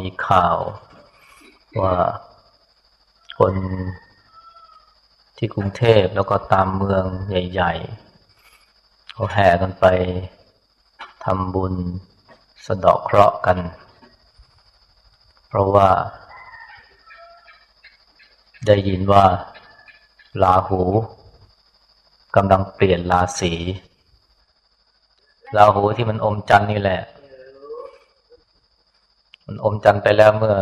มีข่าว ว่าคนที่กรุงเทพแล้วก็ตามเมืองใหญ่ ๆ เขาแห่กันไปทำบุญสะดอกเคราะห์กัน เพราะว่า ได้ยินว่าลาหูกำลังเปลี่ยนราศีลาหูที่มันอมจันนี่แหละ อมจันไปแล้วเมื่อ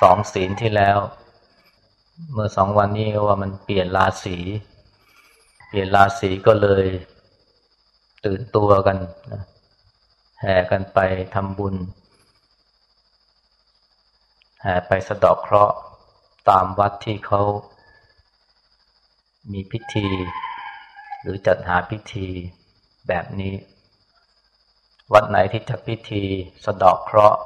สองศีลที่แล้ว เมื่อสองวันนี้ว่ามันเปลี่ยนราศี เปลี่ยนราศีก็เลย ตื่นตัวกันนะแห่กันไปทำบุญ แห่ไปสะดอกเคราะห์ตามวัดที่เขา มีพิธี หรือจัดหาพิธีแบบนี้ วัดไหนที่จัดพิธีสะดอกเคราะห์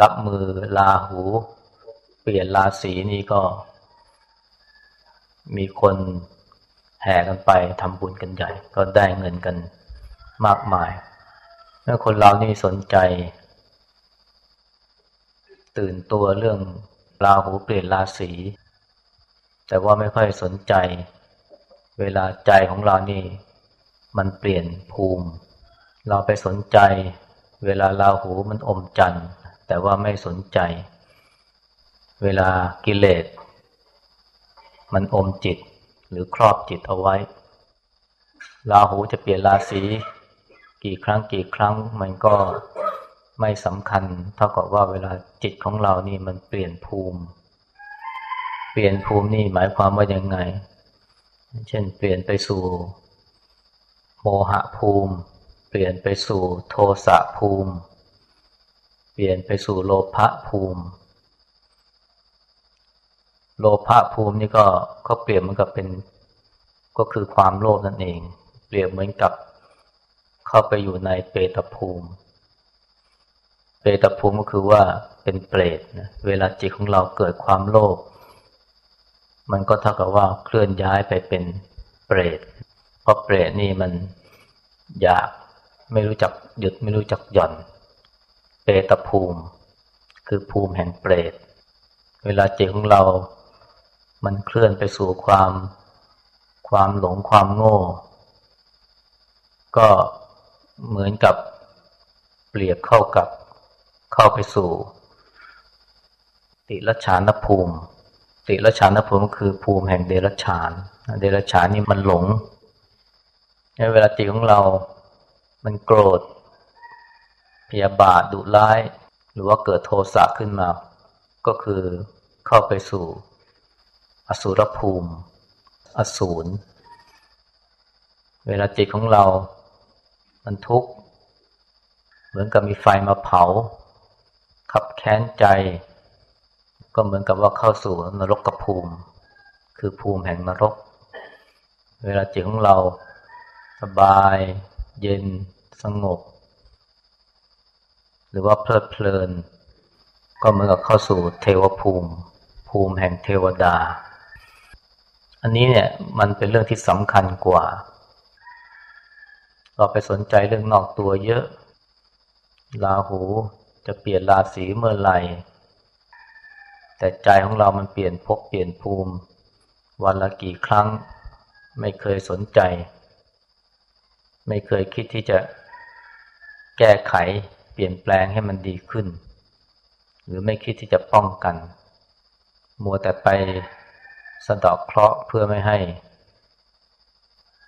รับมือลาหู เปลี่ยนราศีนี่ก็ มีคนแห่กันไปทำบุญกันใหญ่ ก็ได้เงินกันมากมายเมื่อคนเรานี่สนใจ ตื่นตัวเรื่องราหูเปลี่ยนราศีแต่ว่าไม่ค่อยสนใจ เวลาใจของเรานี่มันเปลี่ยนภูมิ เราไปสนใจ เวลาราหูมันอมจันทร์ แต่ว่าไม่สนใจ เวลากิเลส มันอมจิตหรือครอบจิตเอาไว้ราหูจะเปลี่ยนราศีกี่ครั้งกี่ครั้งมันก็ไม่สำคัญ เท่ากับว่าเวลาจิตของเรานี่มันเปลี่ยนภูมิ เปลี่ยนภูมินี่หมายความว่ายังไง เช่น เปลี่ยนไปสู่โมหะภูมิ เปลี่ยนไปสู่โทสะภูมิ ลี่ยนไปสู่โลภะภูมิ โลภะภูมินี่ก็ก็เปลี่ยนเหมือนกับเป็น ก็คือความโลภนั่นเอง เปรียบเหมือนกับเข้าไปอยู่ในเปตภูมิ เปตภูมิก็คือว่าเป็นเปรตนะเวลาจิตของเราเกิดความโลภมันก็เท่ากับว่าเคลื่อนย้ายไปเป็นเปรตเพราะเปรตนี่มันอยากไม่รู้จักหยุดไม่รู้จักหย่อน เปตภูมิ คือภูมิแห่งเปรต เวลาจิตของเรา มันเคลื่อนไปสู่ความความหลงความโง่ ก็เหมือนกับเปรียบเข้ากับเข้าไปสู่ ติรชานภูมิ ติรชานภูมิคือภูมิแห่งเดรชาน เดรชานนี่มันหลง เวลาจิตของเรา มันโกรธ พยาบาทดุร้าย หรือว่าเกิดโทสะขึ้นมา ก็คือเข้าไปสู่อสุรภูมิ อสูร เวลาจิตของเรา มันทุกข์ เหมือนกับมีไฟมาเผา ขับแค้นใจ ก็เหมือนกับว่าเข้าสู่นรกกภูมิ คือภูมิแห่งนรก เวลาจิตของเราสบาย เย็น สงบ หรือว่าเพลิดเพลิน ก็เหมือนกับเข้าสู่เทวภูมิ ภูมิแห่งเทวดา อันนี้เนี่ยมันเป็นเรื่องที่สำคัญกว่า เราไปสนใจเรื่องนอกตัวเยอะลาหูจะเปลี่ยนราศีเมื่อไหร่แต่ใจของเรามันเปลี่ยนพบเปลี่ยนภูมิ วันละกี่ครั้ง ไม่เคยสนใจ ไม่เคยคิดที่จะแก้ไข เปลี่ยนแปลงให้มันดีขึ้น หรือไม่คิดที่จะป้องกัน มัวแต่ไปสะดอกเคราะห์เพื่อไม่ให้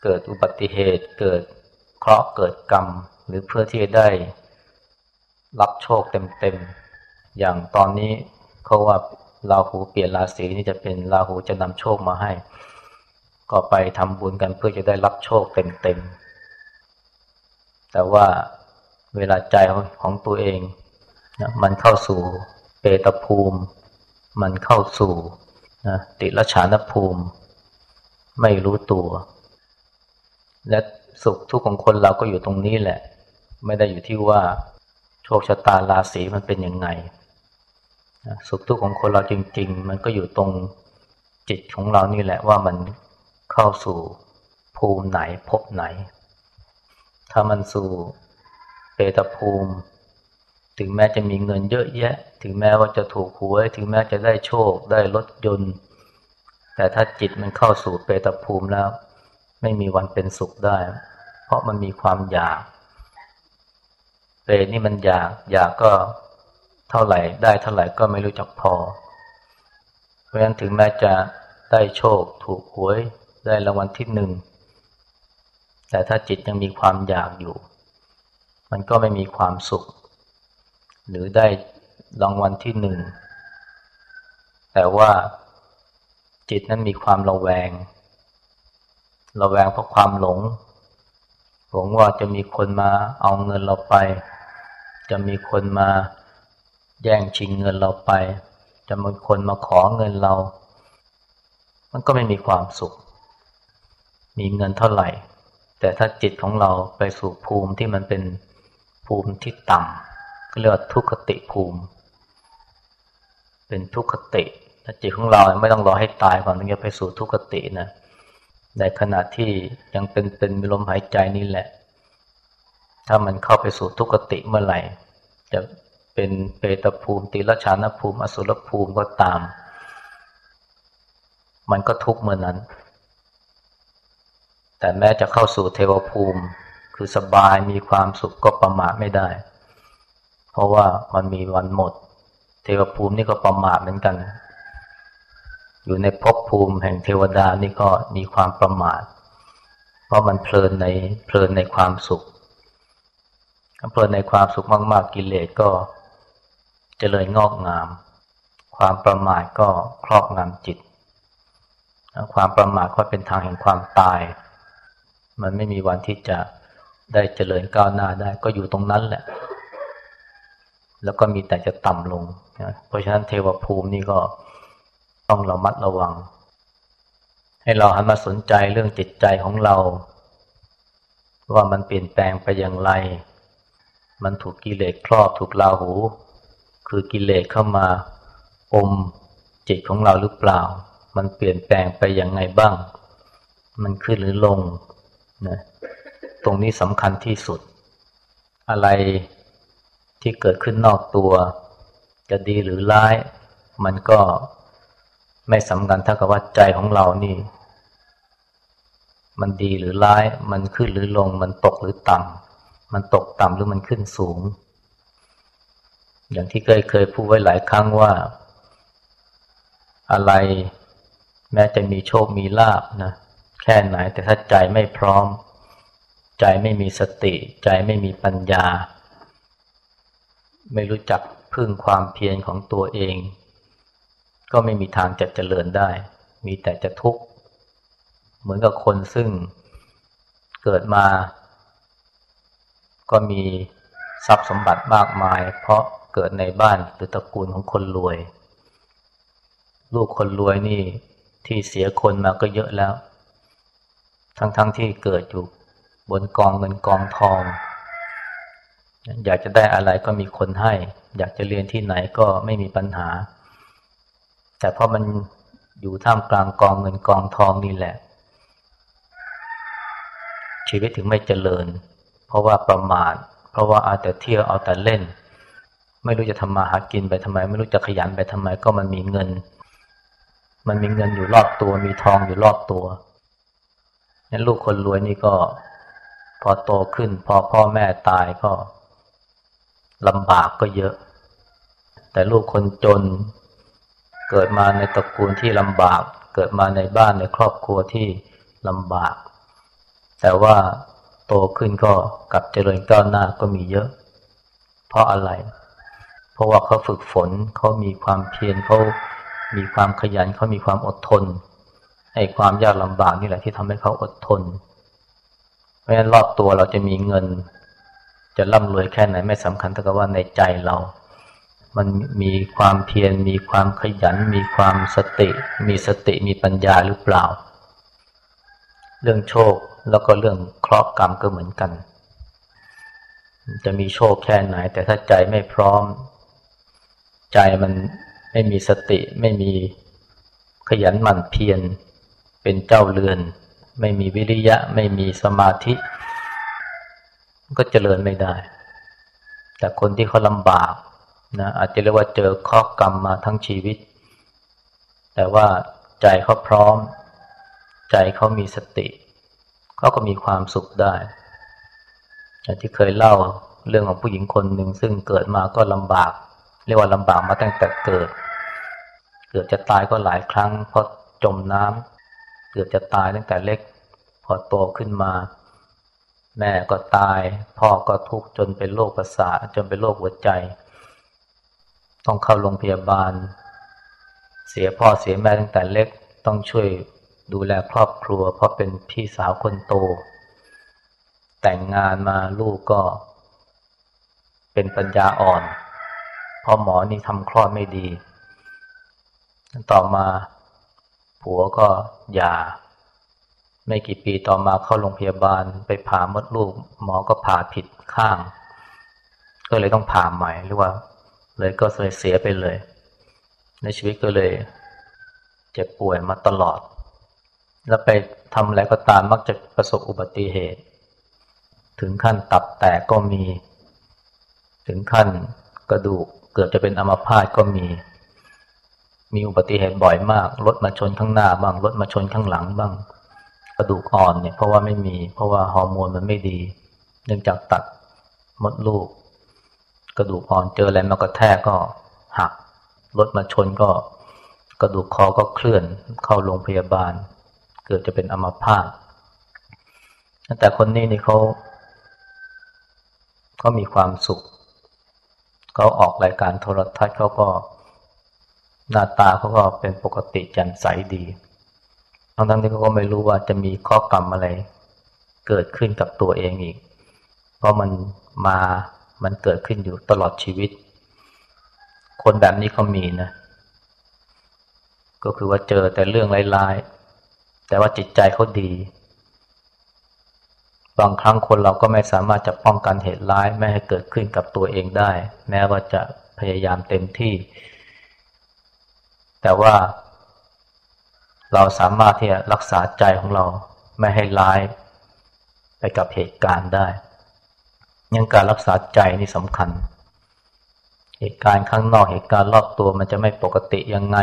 เกิดอุบัติเหตุเกิดเคราะห์เกิดกรรม หรือเพื่อที่จะได้ รับโชคเต็มๆอย่างตอนนี้เขาว่าราหูเปลี่ยนราศีนี่จะเป็นราหูจะนำโชคมาให้ ก็ไปทำบุญกันเพื่อจะได้รับโชคเต็มๆแต่ว่า เวลาใจของตัวเองนะมันเข้าสู่เปตภูมิ มันเข้าสู่นะติรฉานภูมิ ไม่รู้ตัว และสุขทุกข์ของคนเราก็อยู่ตรงนี้แหละ ไม่ได้อยู่ที่ว่าโชคชะตาราศีมันเป็นยังไงสุขทุกข์ของคนเราจริง ๆ มันก็อยู่ตรงจิตของเรานี่แหละว่ามันเข้าสู่ภูมิไหนพบไหน ถ้ามันสู่ เปตภูมิ ถึงแม้จะมีเงินเยอะแยะ ถึงแม้ว่าจะถูกหวย ถึงแม้จะได้โชคได้รถยนต์ แต่ถ้าจิตมันเข้าสู่เปตภูมิแล้ว ไม่มีวันเป็นสุขได้ เพราะมันมีความอยาก เปรนี่มันอยาก อยากก็เท่าไหร่ ได้เท่าไหร่ก็ไม่รู้จักพอ เพราะฉะนั้นถึงแม้จะได้โชค ถูกหวย ได้รางวัลที่หนึ่งแต่ถ้าจิตยังมีความอยากอยู่ มันก็ไม่มีความสุข หรือได้รางวัลที่หนึ่ง แต่ว่าจิตนั้นมีความระแวง ระแวงเพราะความหลง หลงว่าจะมีคนมาเอาเงินเราไป จะมีคนมาแย่งชิงเงินเราไป จะมีคนมาขอเงินเรา มันก็ไม่มีความสุข มีเงินเท่าไหร่ แต่ถ้าจิตของเราไปสู่ภูมิที่มันเป็น ภูมิที่ต่ำก็เรียกว่าทุกขติภูมิ เป็นทุกขติถ้าจิตของเราไม่ต้องรอให้ตายก่อนถึงจะไปสู่ทุกขตินะในขณะที่ยังเป็นเป็นมีลมหายใจนี่แหละ ถ้ามันเข้าไปสู่ทุกขติเมื่อไหร่ จะเป็นเปตภูมิติรชานภูมิ อสุรภูมิก็ตาม มันก็ทุกเมื่อนั้น แต่แม้จะเข้าสู่เทวภูมิ คือสบายมีความสุขก็ประมาทไม่ได้ เพราะว่ามันมีวันหมด เทวภูมินี่ก็ประมาทเหมือนกัน อยู่ในภพภูมิแห่งเทวดานี่ก็มีความประมาท เพราะมันเพลินในเพลินในความสุขเพลินในความสุขมากๆกิเลสก็เจริญงอกงาม ความประมาทก็ครอบงำจิต ความประมาทก็เป็นทางแห่งความตาย มันไม่มีวันที่จะ ได้เจริญก้าวหน้าได้ ก็อยู่ตรงนั้นแหละ แล้วก็มีแต่จะต่ำลงนะเพราะฉะนั้นเทวภูมินี่ก็ต้องระมัดระวัง ให้เราหันมาสนใจเรื่องจิตใจของเรา ว่ามันเปลี่ยนแปลงไปอย่างไร มันถูกกิเลสครอบถูกลาหู คือกิเลสเข้ามาอมจิตของเราหรือเปล่า มันเปลี่ยนแปลงไปอย่างไงบ้าง มันขึ้นหรือลงนะ ตรงนี้สำคัญที่สุด อะไรที่เกิดขึ้นนอกตัว จะดีหรือร้าย มันก็ไม่สำคัญเท่ากับว่าใจของเรานี่ มันดีหรือร้าย มันขึ้นหรือลง มันตกหรือต่ำมันตกต่ำหรือมันขึ้นสูง อย่างที่เคยเคยพูดไว้หลายครั้งว่า อะไรแม้จะมีโชคมีลาบนะแค่ไหนแต่ถ้าใจไม่พร้อม ใจไม่มีสติ ใจไม่มีปัญญา ไม่รู้จักพึ่งความเพียรของตัวเอง ก็ไม่มีทางจะเจริญได้ มีแต่จะทุกข์ เหมือนกับคนซึ่งเกิดมา ก็มีทรัพย์สมบัติมากมาย เพราะเกิดในบ้านหรือตระกูลของคนรวย ลูกคนรวยนี่ที่เสียคนมาก็เยอะแล้ว ทั้งๆทที่เกิดอยู่ บนกองเงินกองทอง อยากจะได้อะไรก็มีคนให้ อยากจะเรียนที่ไหนก็ไม่มีปัญหา แต่พอมันอยู่ท่ามกลางกองเงินกองทองนี่แหละ ชีวิตถึงไม่เจริญ เพราะว่าประมาท เพราะว่าเอาแต่เที่ยวเอาแต่เล่น ไม่รู้จะทำมาหากินไปทำไม ไม่รู้จะขยันไปทำไมก็มันมีเงิน มันมีเงินอยู่รอบตัวมีทองอยู่รอบตัวนั้นลูกคนรวยนี่ก็ พอโตขึ้น พอพ่อแม่ตายก็ลำบากก็เยอะ แต่ลูกคนจน เกิดมาในตระกูลที่ลำบาก เกิดมาในบ้านในครอบครัวที่ลำบาก แต่ว่าโตขึ้นก็กลับเจริญก้าวหน้าก็มีเยอะ เพราะอะไร เพราะว่าเขาฝึกฝนเขามีความเพียรเขามีความขยันเขามีความอดทนให้ความยากลำบากนี่แหละที่ทำให้เขาอดทนเพราะฉะนั้นรอบตัวเราจะมีเงิน จะร่ำรวยแค่ไหนไม่สำคัญเท่ากับว่าในใจเรา มันมีความเพียรมีความขยัน มีความสติ มีสติมีปัญญาหรือเปล่า เรื่องโชคแล้วก็เรื่องเคราะห์กรรมก็เหมือนกัน จะมีโชคแค่ไหน แต่ถ้าใจไม่พร้อม ใจมันไม่มีสติไม่มีขยันหมั่นเพียรเป็นเจ้าเรือน ไม่มีวิริยะ ไม่มีสมาธิก็เจริญไม่ได้ แต่คนที่เขาลำบากนะอาจจะเรียกว่าเจอข้อกรรมมาทั้งชีวิต แต่ว่าใจเขาพร้อม ใจเขามีสติเขาก็มีความสุขได้อย่างที่เคยเล่าเรื่องของผู้หญิงคนหนึ่งซึ่งเกิดมาก็ลำบาก เรียกว่าลำบากมาตั้งแต่เกิด เกือบจะตายก็หลายครั้งเพราะจมน้ำ เกือบจะตายตั้งแต่เล็ก พอโตขึ้นมา แม่ก็ตาย พ่อก็ทุกข์จนเป็นโรคประสาทจนเป็นโรคหัวใจ ต้องเข้าโรงพยาบาล เสียพ่อเสียแม่ตั้งแต่เล็กต้องช่วยดูแลครอบครัว เพราะเป็นพี่สาวคนโต แต่งงานมาลูกก็ เป็นปัญญาอ่อน เพราะหมอนี่ทำคลอดไม่ดี ต่อมา ผัวก็หย่า ไม่กี่ปีต่อมาเข้าโรงพยาบาลไปผ่ามดลูก หมอก็ผ่าผิดข้าง ก็เลยต้องผ่าใหม่หรือว่า เลยก็เลยเสียไปเลย ในชีวิตก็เลยเจ็บป่วยมาตลอด แล้วไปทำอะไรก็ตามมักจะประสบอุบัติเหตุ ถึงขั้นตับแตกก็มี ถึงขั้นกระดูกเกือบจะเป็นอัมพาตก็มี มีอุบัติเหตุบ่อยมากรถมาชนข้างหน้าบ้างรถมาชนข้างหลังบ้าง กระดูกอ่อนเนี่ยเพราะว่าไม่มี เพราะว่าฮอร์โมนมันไม่ดี เนื่องจากตัดมดลูก กระดูกอ่อนเจออะไรมากระแทกก็หักรถมาชนก็กระดูกคอก็เคลื่อนเข้าโรงพยาบาล เกิดจะเป็นอัมพาตแต่คนนี้นี่เขาเขามีความสุขเขาออกรายการโทรทัศน์เขาก็ หน้าตาเขาก็เป็นปกติแจ่มใสดี ทั้งทั้งที่เขาก็ไม่รู้ว่าจะมีข้อกรรมอะไร เกิดขึ้นกับตัวเองอีก เพราะมันมา มันเกิดขึ้นอยู่ตลอดชีวิต คนแบบนี้เขามีนะ ก็คือว่าเจอแต่เรื่องร้ายๆ แต่ว่าจิตใจเขาดี บางครั้งคนเราก็ไม่สามารถจะป้องกันเหตุร้าย ไม่ให้เกิดขึ้นกับตัวเองได้ แม้ว่าจะพยายามเต็มที่ แต่ว่าเราสามารถที่จะรักษาใจของเราไม่ให้ร้ายไปกับเหตุการณ์ได้ยังการรักษาใจนี่สำคัญ เหตุการณ์ข้างนอกเหตุการณ์รอบตัวมันจะไม่ปกติยังไง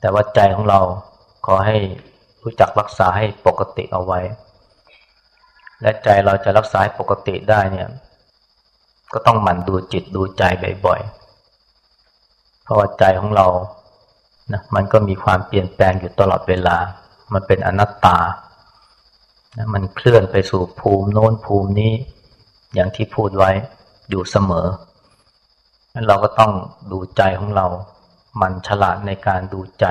แต่ว่าใจของเราขอให้รู้จักรักษาให้ปกติเอาไว้ และใจเราจะรักษาให้ปกติได้เนี่ย ก็ต้องหมั่นดูจิตดูใจบ่อยๆ เพราะว่าใจของเรานะมันก็มีความเปลี่ยนแปลงอยู่ตลอดเวลา มันเป็นอนัตตานะมันเคลื่อนไปสู่ภูมิโน้นภูมินี้ อย่างที่พูดไว้อยู่เสมอนั้นเราก็ต้องดูใจของเรา มันฉลาดในการดูใจ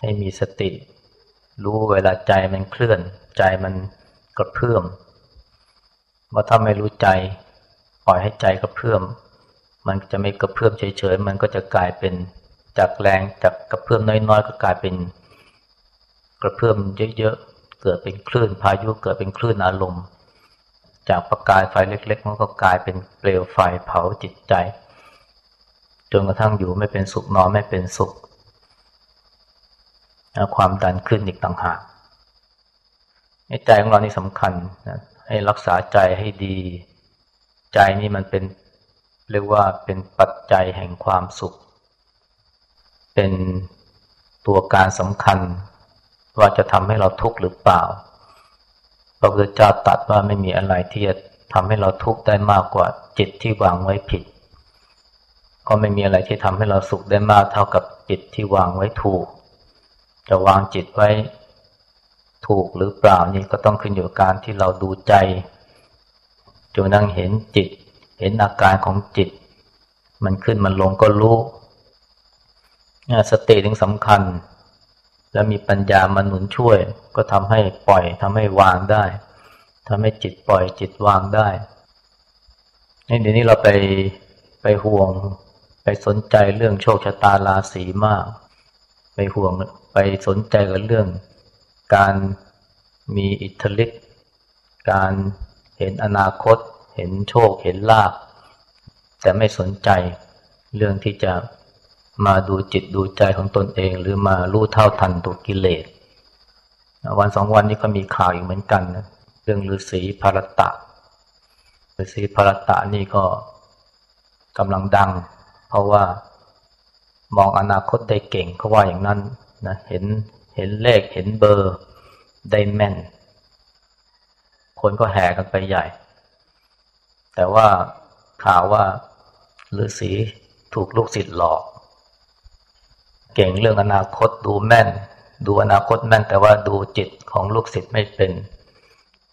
ให้มีสติ รู้เวลาใจมันเคลื่อน ใจมันกระเพื่อมว่าถ้าไม่รู้ใจ ปล่อยให้ใจกระเพื่อม มันจะไม่กระเพื่อมเฉยๆ มันก็จะกลายเป็นจากแรงจากกระเพื่อมน้อยๆ ก็กลายเป็น กระเพื่อมเยอะๆ เกิดเป็นคลื่นพายุเกิดเป็นคลื่นอารมณ์ จากประกายไฟเล็ก ๆ มันก็กลายเป็นเปลวไฟเผาจิตใจ จนกระทั่งอยู่ไม่เป็นสุขนอนไม่เป็นสุข ความดันขึ้นอีกต่างหากใจของเรานี่สำคัญนะให้รักษาใจให้ดี ใจนี่มันเป็น เรียกว่าเป็นปัจจัยแห่งความสุข เป็นตัวการสำคัญ ว่าจะทำให้เราทุกข์หรือเปล่าพระพุทธเจ้าตัดว่าไม่มีอะไรที่จะทำให้เราทุกข์ได้มากกว่าจิตที่วางไว้ผิด ก็ไม่มีอะไรที่ทำให้เราสุขได้มากเท่ากับจิตที่วางไว้ถูก จะวางจิตไว้ถูกหรือเปล่านี่ก็ต้องขึ้นอยู่กับการที่เราดูใจจนนั่งเห็นจิต เห็นอาการของจิต มันขึ้นมันลงก็รู้สติถึงสำคัญ แล้วมีปัญญามาหนุนช่วย ก็ทำให้ปล่อยทำให้วางได้ทำให้จิตปล่อยจิตวางได้นี่เดี๋ยวนี้เราไปไปห่วง ไปสนใจเรื่องโชคชะตาราศีมาก ไปห่วงไปสนใจกับเรื่อง การมีอิทธิฤทธิ์การเห็นอนาคต เห็นโชคเห็นลาภแต่ไม่สนใจเรื่องที่จะมาดูจิตดูใจของตนเอง หรือมารู้เท่าทันตัวกิเลสวันสองวันนี้ก็มีข่าวอีกเหมือนกันนะเรื่องฤาษีภารตะฤาษีภารตะนี่ก็กำลังดัง เพราะว่ามองอนาคตได้เก่งเขาว่าอย่างนั้นนะเห็นเห็นเลขเห็นเบอร์ได้แม่น คนก็แห่กันไปใหญ่ แต่ว่าข่าวว่าฤาษีถูกลูกศิษย์หลอก เก่งเรื่องอนาคตดูแม่น ดูอนาคตแม่นแต่ว่าดูจิตของลูกศิษย์ไม่เป็น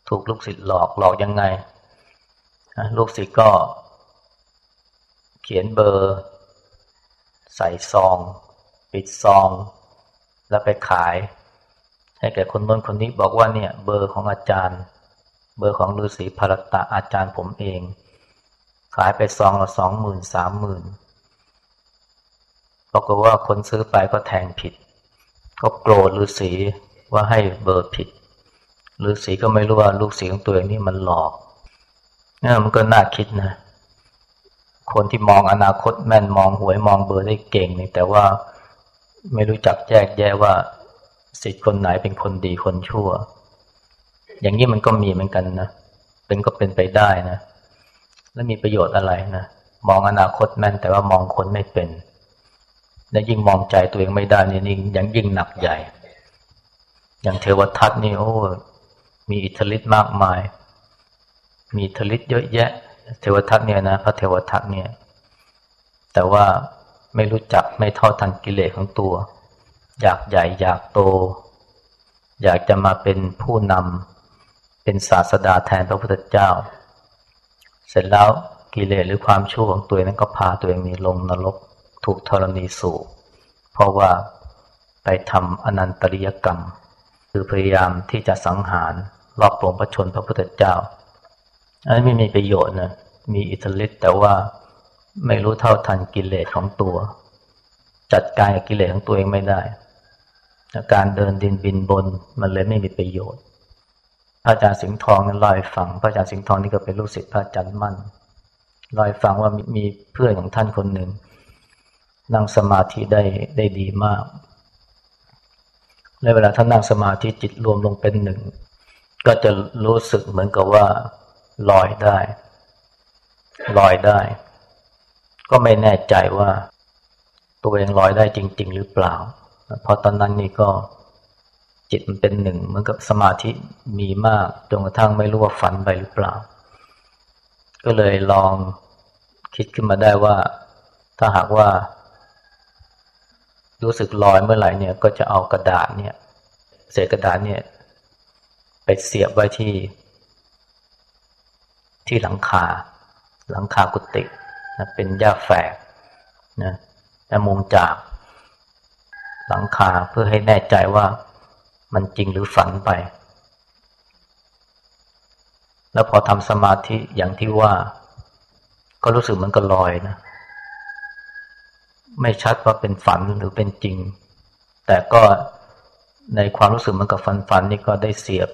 ถูกลูกศิษย์หลอกหลอกยังไงลูกศิษย์ก็เขียนเบอร์ ใส่ซอง ปิดซอง แล้วไปขาย ให้แก่คนน้นคนนี้บอกว่าเนี่ย เบอร์ของอาจารย์ เบอร์ของฤาษีภรตะอาจารย์ผมเอง ขายไปซองละสองหมื่นสามหมื่นบอกว่าคนซื้อไปก็แทงผิด ก็โกรธฤาษีว่าให้เบอร์ผิดฤาษีก็ไม่รู้ว่าลูกศิษย์ของตัวเองนี่มันหลอกนี่มันก็น่าคิดนะ คนที่มองอนาคตแม่นมองหวยมองเบอร์ได้เก่งนี่แต่ว่าไม่รู้จักแยกแยะว่าสิทธิ์คนไหนเป็นคนดีคนชั่ว อย่างนี้มันก็มีเหมือนกันนะ เป็นก็เป็นไปได้นะ แล้วมีประโยชน์อะไรนะ มองอนาคตแม่นแต่ว่ามองคนไม่เป็น และยิ่งมองใจตัวเองไม่ได้นี่นี่ยังยิ่งหนักใหญ่ อย่างเทวทัตนี่โอ้ มีอิทธิฤทธิ์มากมาย มีอิทธิฤทธิ์เยอะแยะ เทวทัตเนี่ยนะพระเทวทัตเนี่ย แต่ว่าไม่รู้จักไม่เท่าทันกิเลสของตัว อยากใหญ่อยากโต อยากจะมาเป็นผู้นำ เป็นศาสดาแทนพระพุทธเจ้า เสร็จแล้วกิเลสหรือความชั่วของตัวเองนั้นก็พาตัวเองมีลงนรกถูกธรณีสูบเพราะว่าไปทำอนันตริยกรรม คือพยายามที่จะสังหารลอบปลงพระชนพระพุทธเจ้า อันนี้ไม่มีประโยชน์นะมีอิทธิฤทธิ์แต่ว่าไม่รู้เท่าทันกิเลสของตัว จัดการกิเลสของตัวเองไม่ได้ การเดินดินบินบนมันเลยไม่มีประโยชน์ พระอาจารย์สิงห์ทองนั้นลอยฟัง พระอาจารย์สิงห์ทองนี่ก็เป็นลูกศิษย์พระอาจารย์มั่นลอยฟังว่ามีเพื่อนของท่านคนหนึ่งนั่งสมาธิได้ได้ดีมากในเวลาท่านนั่งสมาธิจิตรวมลงเป็นหนึ่ง ก็จะรู้สึกเหมือนกับว่าลอยได้ลอยได้ ก็ไม่แน่ใจว่าตัวเองลอยได้จริง ๆ หรือเปล่า เพราะตอนนั้นนี่ก็ จิตมันเป็นหนึ่งเหมือนกับสมาธิมีมากจนกระทั่งไม่รู้ว่าฝันไปหรือเปล่า ก็เลยลองคิดขึ้นมาได้ว่า ถ้าหากว่า รู้สึกลอยเมื่อไหร่เนี่ย ก็จะเอากระดาษเนี่ย เศษกระดาษเนี่ย ไปเสียบไว้ที่ ที่หลังคา หลังคากุฏินะเป็นหญ้าแฝกนะและมุงจากหลังคาเพื่อให้แน่ใจว่า มันจริงหรือฝันไป แล้วพอทำสมาธิอย่างที่ว่า ก็รู้สึกเหมือนกับลอยนะ ไม่ชัดว่าเป็นฝันหรือเป็นจริง แต่ก็ในความรู้สึกเหมือนกับฝันฝันนี่ก็ได้เสียบ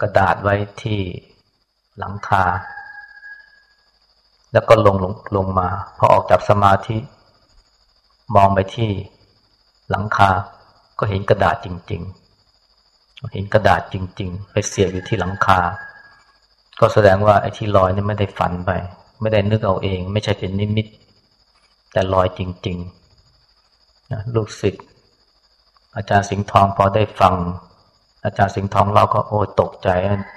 กระดาษไว้ที่หลังคา แล้วก็ลงลงลงมา พอออกจากสมาธิ มองไปที่หลังคา ก็เห็นกระดาษจริง ๆ เห็นกระดาษจริง ๆ ไปเสียบอยู่ที่หลังคา ก็แสดงว่าไอ้ที่ลอยนี่ไม่ได้ฝันไป ไม่ได้นึกเอาเอง ไม่ใช่เป็นนิมิต แต่ลอยจริงๆนะลูกศิษย์อาจารย์สิงห์ทองพอได้ฟัง อาจารย์สิงห์ทองเราก็โอ้ตกใจ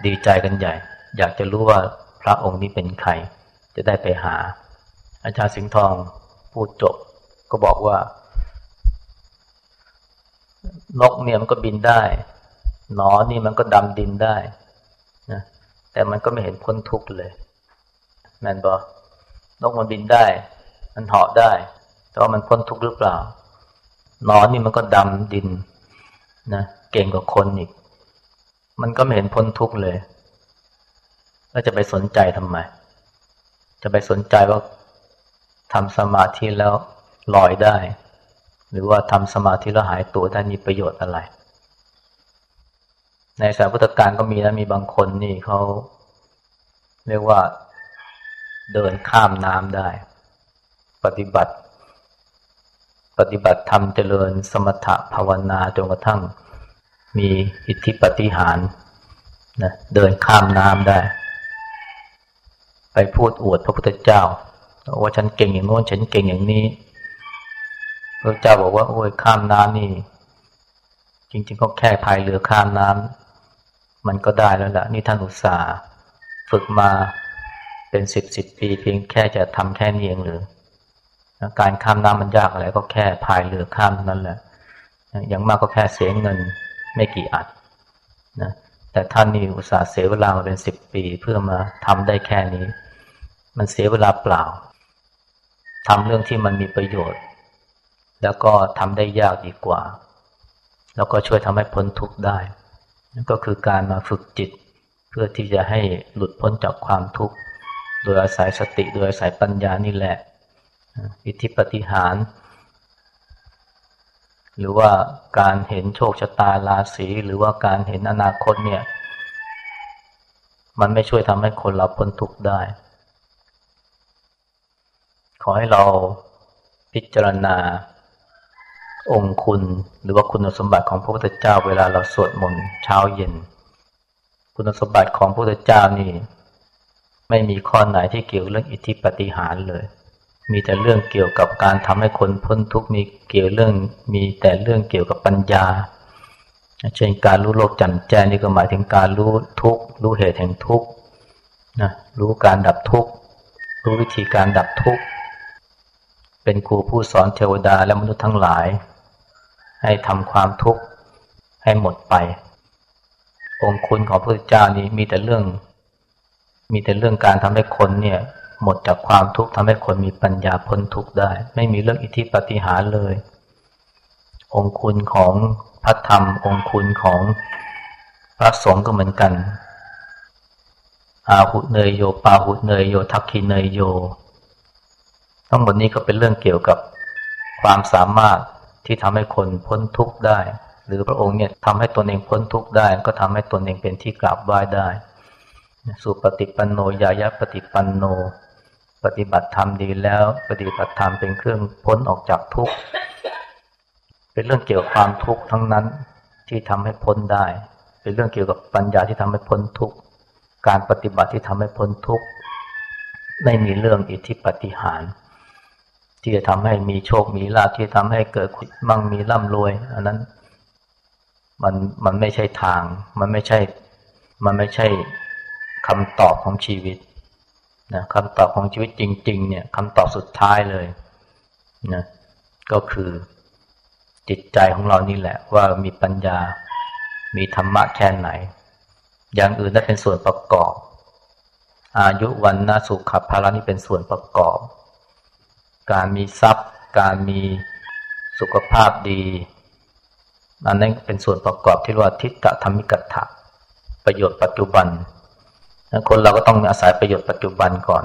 ดีใจกันใหญ่ อยากจะรู้ว่าพระองค์นี้เป็นใคร จะได้ไปหา อาจารย์สิงห์ทองพูดจบก็บอกว่า นกเนี่ยมันก็บินได้ หนอนี่มันก็ดำดินได้นะแต่มันก็ไม่เห็นพ้นทุกข์เลย แมนบอนกมันบินได้ มันเหาะได้ แต่ว่ามันพ้นทุกข์หรือเปล่า หนอนนี่มันก็ดำดินนะเก่งกว่าคนอีก มันก็ไม่เห็นพ้นทุกข์เลย แล้วจะไปสนใจทำไม จะไปสนใจว่าทำสมาธิแล้วลอยได้ หรือว่าทำสมาธิแล้วหายตัวได้มีประโยชน์อะไร ในสายพุทธการก็มีนะมีบางคนนี่เขาเรียกว่าเดินข้ามน้ำได้ ปฏิบัติ ปฏิบัติธรรมเจริญสมถะภาวนาจนกระทั่งมีอิทธิปฏิหารนะเดินข้ามน้ำได้ ไปพูดอวดพระพุทธเจ้าว่าฉันเก่งอย่างโน้นฉันเก่งอย่างนี้ พระเจ้าบอกว่า โอ้ยข้ามน้ำนี่ จริง ๆ ก็แค่พายเรือข้ามน้ำมันก็ได้แล้วล่ะนี่ท่านอุตสาห์ฝึกมาเป็นสิบสิบปี เพียงแค่จะทำแค่นี้เองหรือการข้ามน้ำมันยากอะไรก็แค่พายเรือข้ามนั่นแหละอย่างมากก็แค่เสียเงินไม่กี่อัดนะแต่ท่านนี่อุตส่าห์เสียเวลามาเป็นสิบปีเพื่อมาทำได้แค่นี้ มันเสียเวลาเปล่าทำเรื่องที่มันมีประโยชน์ แล้วก็ทำได้ยากดีกว่า แล้วก็ช่วยทำให้พ้นทุกข์ได้นั่นก็คือการมาฝึกจิต เพื่อที่จะให้หลุดพ้นจากความทุกข์ โดยอาศัยสติโดยอาศัยปัญญานี่แหละ อิทธิปฏิหาร หรือว่าการเห็นโชคชะตาราศีหรือว่าการเห็นอนาคตเนี่ย มันไม่ช่วยทำให้คนเราพ้นทุกข์ได้ ขอให้เราพิจารณา องค์คุณหรือว่าคุณสมบัติของพระพุทธเจ้าเวลาเราสวดมนต์เช้าเย็น คุณสมบัติของพระพุทธเจ้านี่ ไม่มีข้อไหนที่เกี่ยวเรื่องอิทธิปฏิหารเลย มีแต่เรื่องเกี่ยวกับการทำให้คนพ้นทุกข์มีเกี่ยวเรื่องมีแต่เรื่องเกี่ยวกับปัญญา เช่นการรู้โลกจำแจ้งนี่ก็หมายถึงการรู้ทุกข์รู้เหตุแห่งทุกข์นะรู้การดับทุกข์รู้วิธีการดับทุกข์เป็นครูผู้สอนเทวดาและมนุษย์ทั้งหลาย ให้ทำความทุกข์ให้หมดไป องคุณของพระเจ้านี้มีแต่เรื่อง มีแต่เรื่องการทำให้คนเนี่ย หมดจากความทุกข์ทำให้คนมีปัญญาพ้นทุกข์ได้ ไม่มีเรื่องอิทธิปฏิหารเลย องคุณของพระธรรม องคุณของพระสงฆ์ก็เหมือนกันอาหุเนยโยปาหุเนยโยทักขีเนยโย ทั้งหมดนี้ก็เป็นเรื่องเกี่ยวกับความสามารถ ที่ทำให้คนพ้นทุกข์ได้ หรือพระองค์เนี่ยทำให้ตนเองพ้นทุกข์ได้ ก็ทำให้ตนเองเป็นที่กราบไหว้ได้ สุปฏิปันโนยายะปฏิปันโน ปฏิบัติธรรมดีแล้ว ปฏิบัติธรรมเป็นเครื่องพ้นออกจากทุกข์เป็นเรื่องเกี่ยวกับความทุกข์ทั้งนั้นที่ทำให้พ้นได้ เป็นเรื่องเกี่ยวกับปัญญาที่ทำให้พ้นทุกข์การปฏิบัติที่ทำให้พ้นทุกข์ไม่มีเรื่องอิทธิปฏิหาร ที่จะทำให้มีโชคมีลาภที่ทำให้เกิดมั่งมีร่ำรวย อันนั้นมันมันไม่ใช่ทาง มันไม่ใช่ มันไม่ใช่คำตอบของชีวิตนะคำตอบของชีวิตจริง ๆ เนี่ยคำตอบสุดท้ายเลยนะก็คือจิตใจของเรานี่แหละ ว่ามีปัญญา มีธรรมะแค่ไหน อย่างอื่นนั่นเป็นส่วนประกอบ อายุวันนาสุขภาระนี่เป็นส่วนประกอบ การมีทรัพย์ การมีสุขภาพดีอันนั้นเป็นส่วนประกอบที่ว่าทิฏฐธรรมิกัตถะประโยชน์ปัจจุบันคนเราก็ต้องอาศัยประโยชน์ปัจจุบันก่อน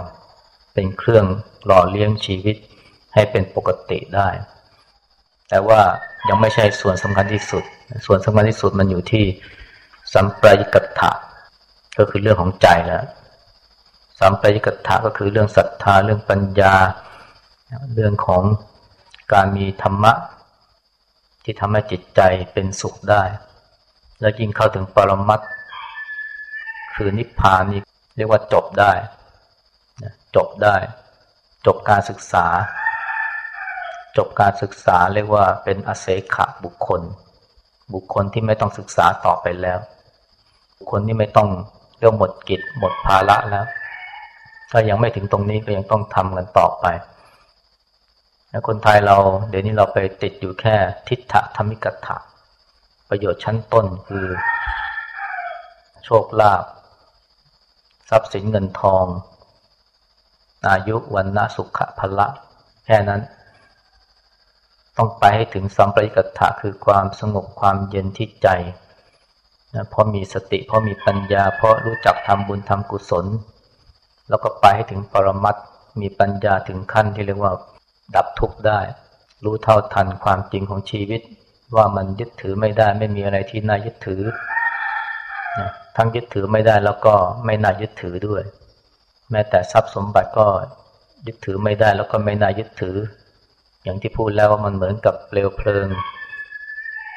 เป็นเครื่องหล่อเลี้ยงชีวิตให้เป็นปกติได้ แต่ว่ายังไม่ใช่ส่วนสำคัญที่สุด ส่วนสำคัญที่สุดมันอยู่ที่สัมปรายกัตถะก็คือเรื่องของใจแล้วสัมปรายกัตถะก็คือเรื่องศรัทธาเรื่องปัญญา เรื่องของการมีธรรมะ ที่ทำให้จิตใจเป็นสุขได้ แล้วยิ่งเข้าถึงปรมัตคือนิพพานนี่เรียกว่าจบได้จบได้ จบการศึกษา จบการศึกษาเรียกว่าเป็นอเสขะบุคคล บุคคลที่ไม่ต้องศึกษาต่อไปแล้ว บุคคลที่ไม่ต้องเรียกหมดกิจหมดภาระแล้ว ถ้ายังไม่ถึงตรงนี้ก็ยังต้องทำกันต่อไป คนไทยเราเดี๋ยวนี้เราไปติดอยู่แค่ทิฏฐธรรมิกถะประโยชน์ชั้นต้นคือ โชคลาภทรัพย์สินเงินทอง อายุวันนะสุขะพละ แค่นั้น ต้องไปให้ถึงสัมปริกตถะคือความสงบความเย็นที่ใจนะเพราะมีสติเพราะมีปัญญา เพราะรู้จักทำบุญทำกุศล แล้วก็ไปให้ถึงปรมัตมีปัญญาถึงขั้นที่เรียกว่า ดับทุกข์ได้ รู้เท่าทันความจริงของชีวิต ว่ามันยึดถือไม่ได้ ไม่มีอะไรที่น่ายึดถือนะทั้งยึดถือไม่ได้แล้วก็ไม่น่ายึดถือด้วย แม้แต่ทรัพย์สมบัติก็ยึดถือไม่ได้แล้วก็ไม่น่ายึดถือ อย่างที่พูดแล้วว่ามันเหมือนกับเปลวเพลิง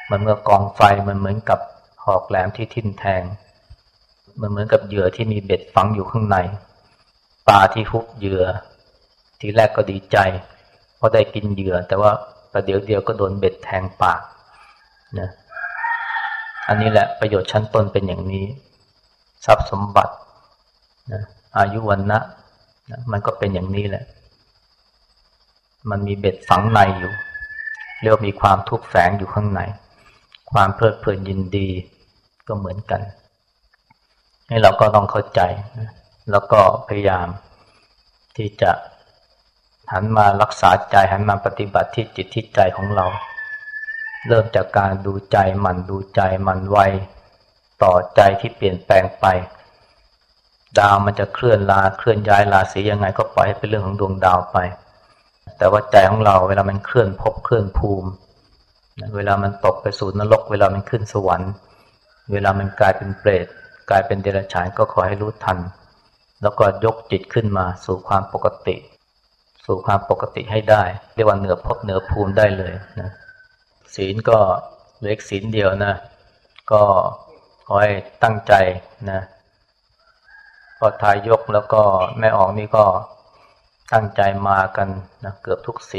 มันเมื่อกองไฟมันเหมือนกับหอกแหลมที่ทิ่มแทง มันเหมือนกับเหยื่อที่มีเบ็ดฝังอยู่ข้างในปลาที่ฮุบเหยื่อ ทีแรกก็ดีใจ ราะได้กินเหยื่อ แต่ว่าประเดี๋ยวเดียวก็โดนเบ็ดแทงปากนะอันนี้แหละประโยชน์ชั้นต้นเป็นอย่างนี้ ทรัพย์สมบัตินะอายุวันนะนะมันก็เป็นอย่างนี้แหละ มันมีเบ็ดฝังในอยู่เรียกมีความทุกข์แฝงอยู่ข้างใน ความเพลิดเพลินยินดีก็เหมือนกัน ให้เราก็ต้องเข้าใจนะแล้วก็พยายามที่จะ หันมารักษาใจหันมาปฏิบัติที่จิตที่ใจของเรา เริ่มจากการดูใจมันดูใจมันไวต่อใจที่เปลี่ยนแปลงไป ดาวมันจะเคลื่อนลาเคลื่อนย้ายราศียังไงก็ปล่อยให้เป็นเรื่องของดวงดาวไป แต่ว่าใจของเราเวลามันเคลื่อนภพเคลื่อนภูมิ เวลามันตกไปสู่นรก เวลามันขึ้นสวรรค์ เวลามันกลายเป็นเปรตกลายเป็นเดรัจฉานก็ขอให้รู้ทัน แล้วก็ยกจิตขึ้นมาสู่ความปกติ สู่ความปกติให้ได้ เรียกว่าเหนือภพเหนือภูมิได้เลยนะศีลก็เล็กศีลเดียวนะ ก็ขอให้ตั้งใจนะพอทายยกแล้วก็แม่ออกนี่ก็ตั้งใจมากันนะเกือบทุกศี